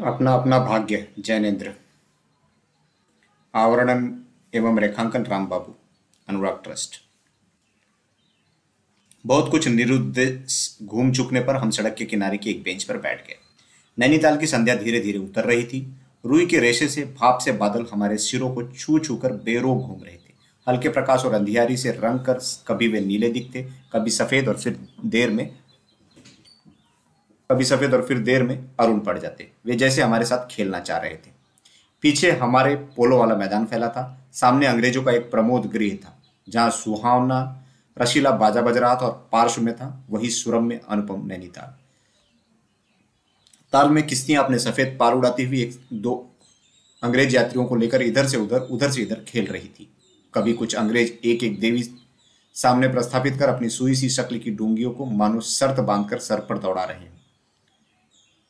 अपना अपना भाग्य, जैनेन्द्र। आवरण एवं रेखांकन राम बाबू अनुराग ट्रस्ट। बहुत कुछ निरुद्देश घूम चुकने पर हम सड़क के किनारे की एक बेंच पर बैठ गए। नैनीताल की संध्या धीरे धीरे उतर रही थी। रुई के रेशे से, भाप से बादल हमारे सिरों को छू छू कर बेरोग घूम रहे थे। हल्के प्रकाश और अंधियारी से रंग कर कभी वे नीले दिखते, कभी सफ़ेद और फिर देर में कभी सफ़ेद और फिर देर में अरुण पड़ जाते। वे जैसे हमारे साथ खेलना चाह रहे थे। पीछे हमारे पोलो वाला मैदान फैला था। सामने अंग्रेज़ों का एक प्रमोद गृह था, जहाँ सुहावना, रशीला बाजा बज रहा था और पार्श्व में था, वही सुरम में अनुपम नैनीताल। ताल में किस्तियाँ अपने सफ़ेद पार उड़ाती हुई एक, दो अंग्रेज़ यात्रियों को लेकर इधर से उधर उधर से इधर खेल रही थी। कभी कुछ अंग्रेज़ एक एक देवी सामने प्रस्थापित कर अपनी सुई सी शक्ल की डूंगियों को मानो शर्त बांधकर सर पर दौड़ा रहे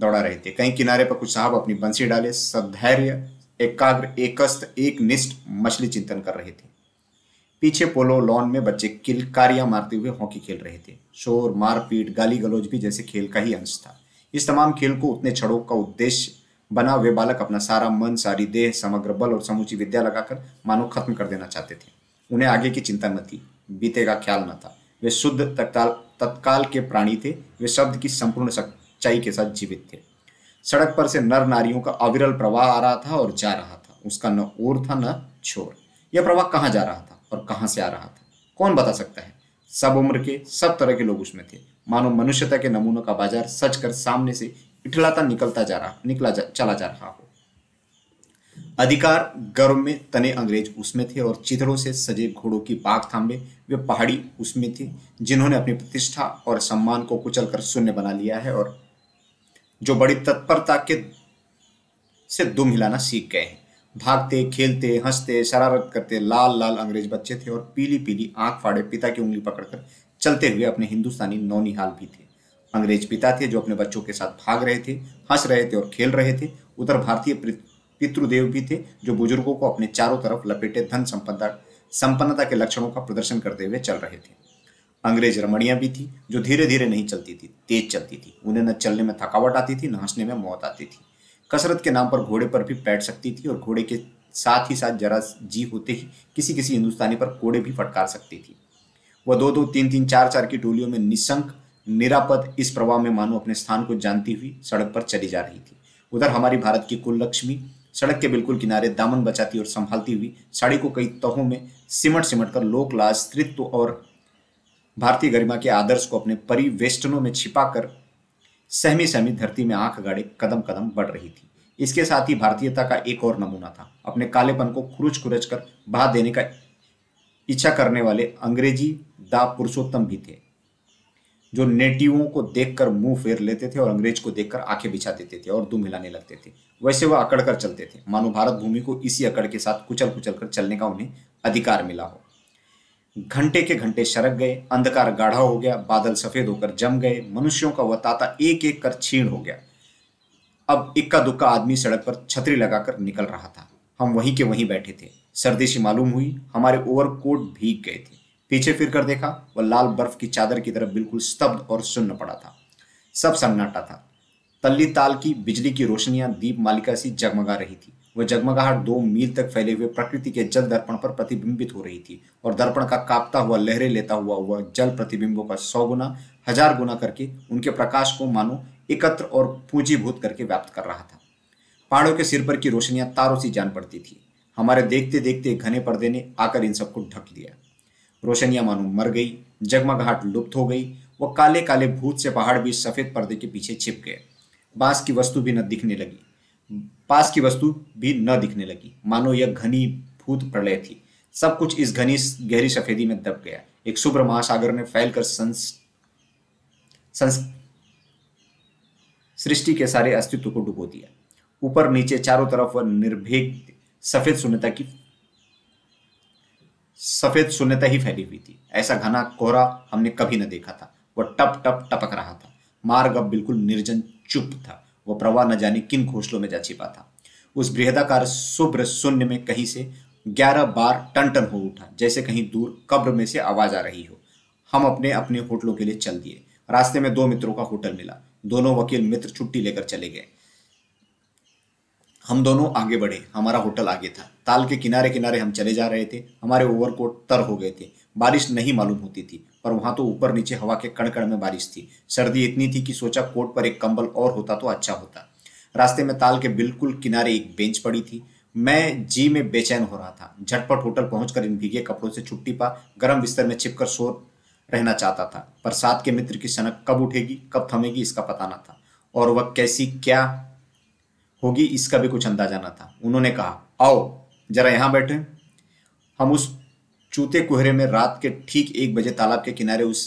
दौड़ा रहे थे। कहीं किनारे पर कुछ साहब अपनी बंसी डाले सधैर्य एकाग्र एकस्त एक निष्ठ मछली चिंतन कर रहे थे। पीछे पोलो लॉन में बच्चे किलकारियाँ मारते हुए हॉकी खेल रहे थे। शोर, मारपीट गाली गलौज भी जैसे खेल का ही अंश था। इस तमाम खेल को उतने छड़ों का उद्देश्य बना वे बालक अपना सारा मन, सारी देह, समग्र बल और समूची विद्या लगाकर मानो खत्म कर देना चाहते थे। उन्हें आगे की चिंता न थी बीते का ख्याल न था। वे शुद्ध तत्काल तत्काल के प्राणी थे। वे शब्द की संपूर्ण सच्चाई के साथ जीवित थे। सड़क पर से नर नारियों का अविरल प्रवाह आ रहा था और जा रहा था। उसका न ओर था न छोर। यह प्रवाह कहाँ जा रहा था और कहाँ से आ रहा था? कौन बता सकता है? सब उम्र के सब तरह के लोग उसमें थे। मानो मनुष्यता के नमूनों का बाज़ार सच कर सामने से इठलाता निकलता जा रहा निकला जा, चला जा रहा हो। अधिकार गर्व में तने अंग्रेज़ उसमें थे और चित्रों से सजे घोड़ों की बाघ थामे वे पहाड़ी उसमें थे जिन्होंने अपनी प्रतिष्ठा और सम्मान को कुचल कर शून्य बना लिया है और जो बड़ी तत्परता के से दुम हिलाना सीख गए हैं। भागते, खेलते, हँसते, शरारत करते, लाल लाल अंग्रेज़ बच्चे थे और पीली पीली आँख फाड़े पिता की उंगली पकड़कर चलते हुए अपने हिंदुस्तानी नौनिहाल भी थे। अंग्रेज़ पिता थे जो अपने बच्चों के साथ भाग रहे थे, हंस रहे थे और खेल रहे थे। उधर भारतीय पितृदेव भी थे जो बुज़ुर्गों को अपने चारों तरफ़ लपेटे धन संपदा, संपन्नता के लक्षणों का प्रदर्शन करते हुए चल रहे थे। अंग्रेज़ रमणियाँ भी थी, जो धीरे धीरे नहीं चलती थी, तेज चलती थी। उन्हें न चलने में थकावट आती थी, न हंसने में मौत आती थी। कसरत के नाम पर घोड़े पर भी बैठ सकती थी और घोड़े के साथ ही साथ जरा जी होते ही किसी किसी हिंदुस्तानी पर कोड़े भी फटकार सकती थी। वह दो दो, तीन तीन, चार चार की टोलियों में निशंक, निरापद इस प्रवाह में मानो अपने स्थान को जानती हुई सड़क पर चली जा रही थी। उधर हमारी भारत की कुल लक्ष्मी सड़क के बिल्कुल किनारे दामन बचाती और संभालती हुई साड़ी को कई तहों में सिमट सिमट कर लोक लाज स्त्रित्व और भारतीय गरिमा के आदर्श को अपने परिवेष्टनों में छिपाकर सहमी सहमी धरती में आँख गाड़े कदम कदम बढ़ रही थी। इसके साथ ही भारतीयता का एक और नमूना था। अपने कालेपन को खुरुच खुरच कर बहा देने का इच्छा करने वाले अंग्रेज़ी दा पुरुषोत्तम भी थे, जो नेटिवों को देखकर मुँह फेर लेते थे और अंग्रेज़ को देखकर आँखें बिछा देते थे और दुम हिलाने लगते थे। वैसे वह अकड़ कर चलते थे। मानो भारत भूमि को इसी अकड़ के साथ कुचल कुचल कर चलने का उन्हें अधिकार मिला हो। घंटे के घंटे सरक गए, अंधकार गाढ़ा हो गया, बादल सफ़ेद होकर जम गए, मनुष्यों का वह ताता एक एक कर छीण हो गया। अब इक्का दुक्का आदमी सड़क पर छतरी लगाकर निकल रहा था। हम वहीं के वहीं बैठे थे। सर्दी सी मालूम हुई, हमारे ओवरकोट भीग गए थे। पीछे फिर कर देखा, वह लाल बर्फ़ की चादर की तरफ़ बिल्कुल स्तब्ध और सुन्न पड़ा था। सब सन्नाटा था। तल्ली ताल की बिजली की रोशनियाँ दीप मालिका सी जगमगा रही थी। वह जगमगाहट दो मील तक फैले हुए प्रकृति के जल दर्पण पर प्रतिबिंबित हो रही थी और दर्पण का कांपता हुआ, लहरे लेता हुआ वह जल प्रतिबिंबों का सौ गुना, हज़ार गुना करके उनके प्रकाश को मानो एकत्र और पूंजीभूत करके व्याप्त कर रहा था। पहाड़ों के सिर पर की रोशनियाँ तारों सी जान पड़ती थी। हमारे देखते देखते घने पर्दे ने आकर इन सबको ढक दिया। रोशनियाँ मानो मर गई, जगमगाहट लुप्त हो गई वो काले काले भूत से पहाड़ भी सफ़ेद पर्दे के पीछे छिप गए। बाँस की वस्तु भी न दिखने लगी। पास की वस्तु भी न दिखने लगी। मानो यह घनी भूत प्रलय थी। सब कुछ इस घनी गहरी सफेदी में दब गया। एक शुभ्र महासागर ने फैलकर संस संस, सृष्टि के सारे अस्तित्व को डुबो दिया। ऊपर नीचे चारों तरफ़ वह निर्भीक सफ़ेद शून्यता की, सफ़ेद शून्यता ही फैली हुई थी। ऐसा घना कोहरा हमने कभी न देखा था। वह टप टप टपक रहा था। मार्ग अब बिल्कुल निर्जन चुप था। वह प्रवाह न जाने किन घोषलों में जा छिपा था। उस बृहदाकार शुभ्र शून्य में कहीं से ग्यारह बार टन टन हो उठा, जैसे कहीं दूर कब्र में से आवाज़ आ रही हो। हम अपने अपने होटलों के लिए चल दिए। रास्ते में दो मित्रों का होटल मिला। दोनों वकील मित्र छुट्टी लेकर चले गए। हम दोनों आगे बढ़े। हमारा होटल आगे था। ताल के किनारे किनारे हम चले जा रहे थे। हमारे ओवरकोट तर हो गए थे। बारिश नहीं मालूम होती थी। पर वहाँ तो ऊपर नीचे हवा के कण कण में बारिश थी। सर्दी इतनी थी कि सोचा कोट पर एक कंबल और होता तो अच्छा होता। रास्ते में ताल के बिल्कुल किनारे एक बेंच पड़ी थी। मैं जी में बेचैन हो रहा था। झटपट होटल पहुंचकर इन भीगे कपड़ों से छुट्टी पा, गर्म बिस्तर में छिपकर सो रहना चाहता था। पर साथ के मित्र की सनक कब उठेगी, कब थमेगी, इसका पता न था। और वह कैसी, क्या होगी, इसका भी कुछ अंदाज़ा न था। उन्होंने कहा, आओ, जरा यहाँ बैठे। हम उस चूते कोहरे में रात के ठीक एक बजे तालाब के किनारे उस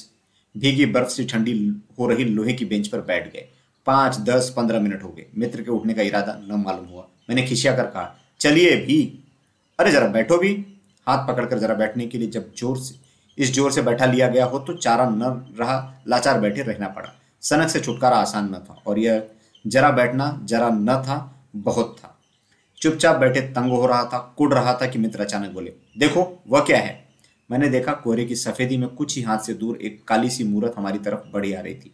भीगी बर्फ़ से ठंडी हो रही लोहे की बेंच पर बैठ गए। पाँच, दस, पंद्रह मिनट हो गए। मित्र के उठने का इरादा न मालूम हुआ। मैंने खिसिया कर कहा, चलिए भी। अरे जरा बैठो भी। हाथ पकड़कर जरा बैठने के लिए जब ज़ोर से, इस ज़ोर से बैठा लिया गया हो तो चारा न रहा, लाचार बैठे रहना पड़ा। सनक से छुटकारा आसान न था और यह जरा बैठना जरा न था, बहुत था। चुपचाप बैठे तंग हो रहा था कुड़ रहा था कि मित्र अचानक बोले, देखो, वह क्या है? मैंने देखा कोहरे की सफेदी में कुछ ही हाथ से दूर एक काली सी मूरत हमारी तरफ़ बढ़ी आ रही थी।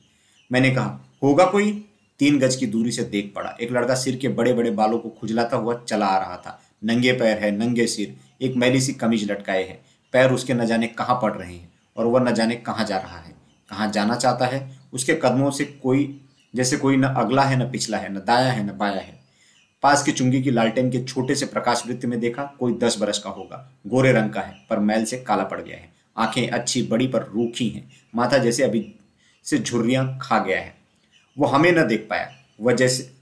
मैंने कहा, होगा कोई? तीन गज की दूरी से देख पड़ा। एक लड़का सिर के बड़े बड़े बालों को खुजलाता हुआ चला आ रहा था। नंगे पैर है, नंगे सिर, एक मैली सी कमीज लटकाए है। पैर उसके न जाने कहाँ पड़ रहे हैं और वह न जाने कहाँ जा रहा है। कहाँ जाना चाहता है? उसके कदमों से कोई, जैसे कोई न अगला है, न पिछला है, न दाया है, न बाया है। पास की चुंगी की लालटेन के छोटे से प्रकाश वृत्त में देखा, कोई दस बरस का होगा। गोरे रंग का है, पर मैल से काला पड़ गया है। आँखें अच्छी बड़ी पर रूखी हैं। माथा जैसे अभी से झुर्रियाँ खा गया है। वो हमें न देख पाया। वह जैसे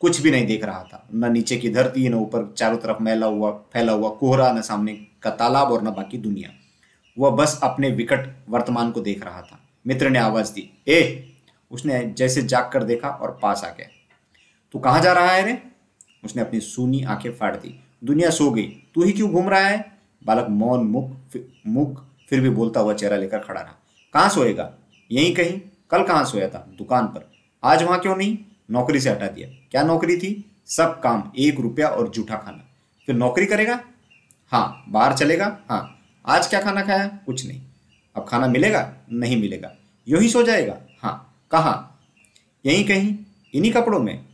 कुछ भी नहीं देख रहा था। न नीचे की धरती, न ऊपर चारों तरफ़ मैला हुआ, फैला हुआ कोहरा, न सामने का तालाब और न बाकी दुनिया। वह बस अपने विकट वर्तमान को देख रहा था। मित्र ने आवाज़ दी, ए! उसने जैसे जाग कर देखा और पास आ गया। तू कहाँ जा रहा है रे? उसने अपनी सूनी आँखें फाड़ दी। दुनिया सो गई। तू ही क्यों घूम रहा है? बालक मौन मुख मुख फिर भी बोलता हुआ चेहरा लेकर खड़ा रहा। कहाँ सोएगा? यहीं कहीं? कल कहाँ सोया था? दुकान पर। आज वहाँ क्यों नहीं? नौकरी से हटा दिया। क्या नौकरी थी? सब काम, एक रुपया और जूठा खाना। फिर नौकरी करेगा? हाँ। बाहर चलेगा? हाँ। आज क्या खाना खाया? कुछ नहीं। अब खाना मिलेगा? नहीं मिलेगा। यूँ ही सो जाएगा? हाँ। कहाँ? यहीं कहीं? इन्हीं कपड़ों में।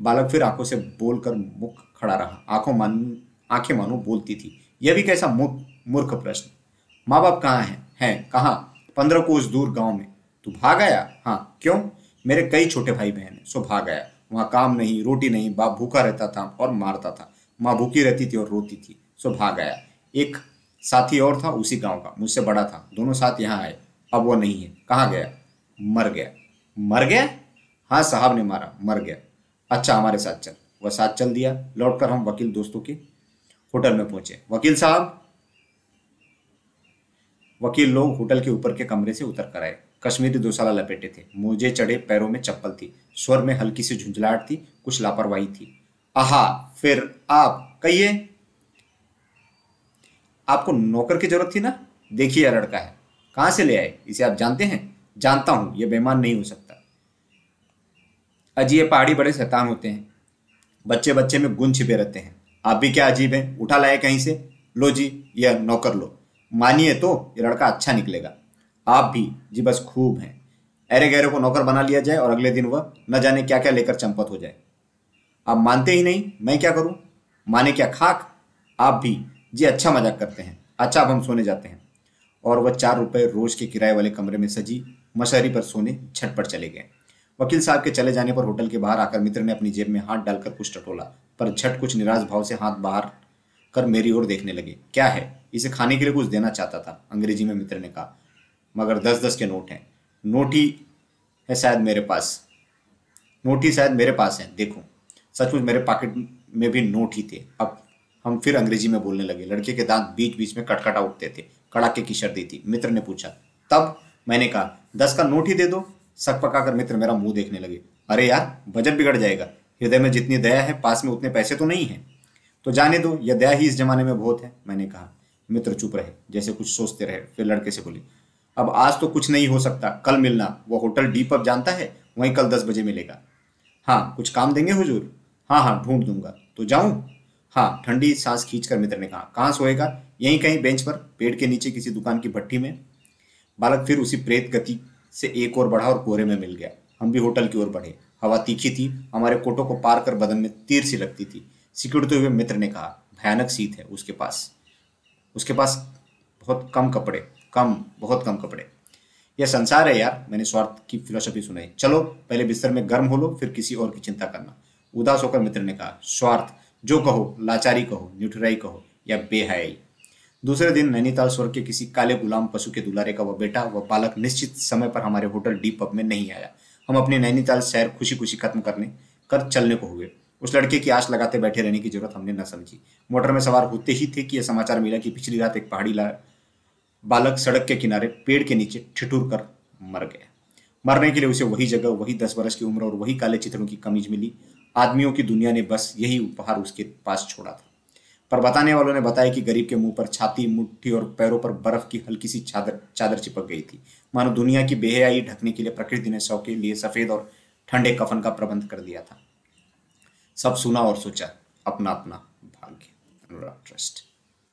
बालक फिर आँखों से बोलकर मुख खड़ा रहा। आँखों मान, आँखें मानो बोलती थी। यह भी कैसा मूर्ख प्रश्न। माँ बाप कहाँ हैं? हैं, कहाँ? पंद्रह कोस दूर गाँव में। तू भाग आया? हाँ क्यों? मेरे कई छोटे भाई बहन सो भाग आया। वहाँ काम नहीं, रोटी नहीं, बाप भूखा रहता था और मारता था। माँ भूखी रहती थी और रोती थी, सो भाग आया। एक साथी और था उसी गाँव का, मुझसे बड़ा था। दोनों साथ यहाँ आए। अब वो नहीं है। कहाँ गया? मर गया। मर गया? हाँ साहब ने मारा। मर गया। अच्छा हमारे साथ चल। वह साथ चल दिया। लौटकर हम वकील दोस्तों के होटल में पहुँचे। वकील साहब, वकील लोग होटल के ऊपर के कमरे से उतर कर आए। कश्मीरी दोसाला लपेटे थे। मोजे चढ़े, पैरों में चप्पल थी। स्वर में हल्की सी झुंझलाहट थी। कुछ लापरवाही थी। आहा, फिर आप कहिए, आपको नौकर की ज़रूरत थी ना? देखिए, यह लड़का है। कहाँ से ले आए? इसे आप जानते हैं? जानता हूँ, यह बेमान नहीं हो सकता। अजी ये पहाड़ी बड़े शैतान होते हैं। बच्चे बच्चे में गुण छिपे रहते हैं। आप भी क्या अजीब हैं? उठा लाए कहीं से? लो जी यह नौकर लो। मानिए तो ये लड़का अच्छा निकलेगा। आप भी, जी बस खूब हैं। अरे गहरे को नौकर बना लिया जाए और अगले दिन वह न जाने क्या क्या लेकर चंपत हो जाए। आप मानते ही नहीं, मैं क्या करूँ? माने क्या खाक? आप भी, जी अच्छा मज़ाक करते हैं। अच्छा अब हम सोने जाते हैं। और वह चार रुपए रोज के किराए वाले कमरे में सजी मशहरी पर सोने छटपट चले गए। वकील साहब के चले जाने पर होटल के बाहर आकर मित्र ने अपनी जेब में हाथ डालकर कुछ टटोला, पर झट कुछ निराश भाव से हाथ बाहर कर मेरी ओर देखने लगे। क्या है? इसे खाने के लिए कुछ देना चाहता था, अंग्रेज़ी में मित्र ने कहा। मगर दस दस के नोट हैं। नोट ही है शायद मेरे पास। नोट ही शायद मेरे पास है। देखो। सचमुच मेरे पॉकेट में भी नोट ही थे। अब हम फिर अंग्रेज़ी में बोलने लगे। लड़के के दांत बीच बीच में कटकटा उठते थे। कड़ाके की सर्दी थी। मित्र ने पूछा, तब? मैंने कहा, दस का नोट ही दे दो। सक पकाकर मित्र मेरा मुँह देखने लगे। अरे यार, बजट बिगड़ जाएगा। हृदय में जितनी दया है, पास में उतने पैसे तो नहीं है। तो जाने दो, यह दया ही इस जमाने में बहुत है, मैंने कहा। मित्र चुप रहे, जैसे कुछ सोचते रहे, फिर लड़के से बोली, अब आज तो कुछ नहीं हो सकता, कल मिलना। वो होटल डी पब जानता है, वहीं कल दस बजे मिलेगा। हाँ कुछ काम देंगे हुजूर? हाँ हाँ ढूंढ दूँगा। तो जाऊँ? हाँ ठंडी सांस खींचकर, मित्र ने कहा। कहाँ सोएगा? यहीं कहीं, बेंच पर, पेड़ के नीचे किसी दुकान की भट्टी में। बालक फिर उसी प्रेत गति से एक और बढ़ा और कोहरे में मिल गया। हम भी होटल की ओर बढ़े। हवा तीखी थी, हमारे कोटों को पार कर बदन में तीर सी लगती थी। सिकुड़ते हुए मित्र ने कहा, भयानक सीत है उसके पास। उसके पास बहुत कम कपड़े, कम, बहुत कम कपड़े। यह संसार है यार, मैंने स्वार्थ की फिलोसफी सुनाई। चलो, पहले बिस्तर में गर्म हो लो फिर किसी और की चिंता करना। उदास होकर मित्र ने कहा, स्वार्थ, जो कहो, लाचारी कहो न्यूट्राई कहो या बेहयाई। दूसरे दिन नैनीताल स्वर्ग के किसी काले गुलाम पशु के दुलारे का वह बेटा, वह बालक निश्चित समय पर हमारे होटल डी पब में नहीं आया। हम अपने नैनीताल शहर खुशी खुशी खत्म करने, कर चलने को हुए। उस लड़के की आश लगाते बैठे रहने की ज़रूरत हमने न समझी। मोटर में सवार होते ही थे कि यह समाचार मिला कि पिछली रात एक पहाड़ी बालक सड़क के किनारे पेड़ के नीचे ठिठुर कर मर गया। मरने के लिए उसे वही जगह, वही दस वर्ष की उम्र और वही काले चित्रों की कमीज मिली। आदमियों की दुनिया ने बस यही उपहार उसके पास छोड़ा था। पर बताने वालों ने बताया कि गरीब के मुँह पर छाती, मुट्ठी और पैरों पर बर्फ़ की हल्की सी चादर चादर चिपक गई थी। मानो दुनिया की बेहयाई ढकने के लिए प्रकृति ने शव के लिए सफ़ेद और ठंडे कफन का प्रबंध कर दिया था। सब सुना और सोचा अपना अपना भाग्य, अनुराग ट्रस्ट।